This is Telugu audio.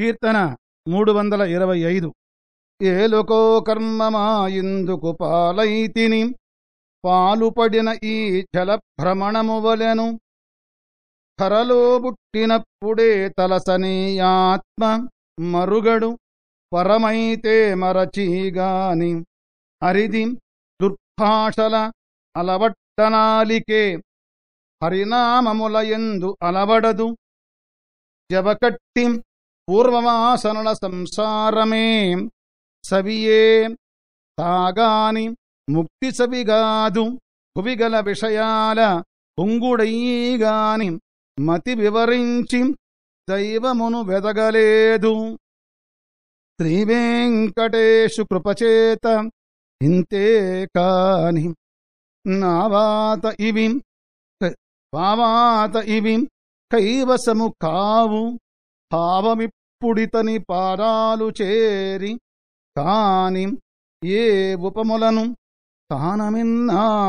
కీర్తన మూడు వందల ఇరవై ఐదు. ఏలుకో కర్మమాయిందుకు పాలైతిని పాలుపడిన ఈ జలభ్రమణము వలెను ధరలో బుట్టినప్పుడే తలసని ఆత్మ మరుగడు పరమైతే మరచీగాని హరిది దుర్భాషల అలవట్టనాలికే హరినామములయందు అలవడదు జవకట్టి పూర్వవాసనల సంసారమే. సవియే తాగాని ముక్తి సవిగాదు. కువిగల విషయాల పొంగుడయ్యగాని మతి వివరించి దైవమును వెదగలేదు. శ్రీవేంకటేశు కృపచేత ఇంతే కాని నావాత ఇవి పావాత ఇవి కైవసము కావు. భావమిప్పుడితని పారాలు చేరి కాని ఏ ఉపములను తానమిన్నాళ్ళును.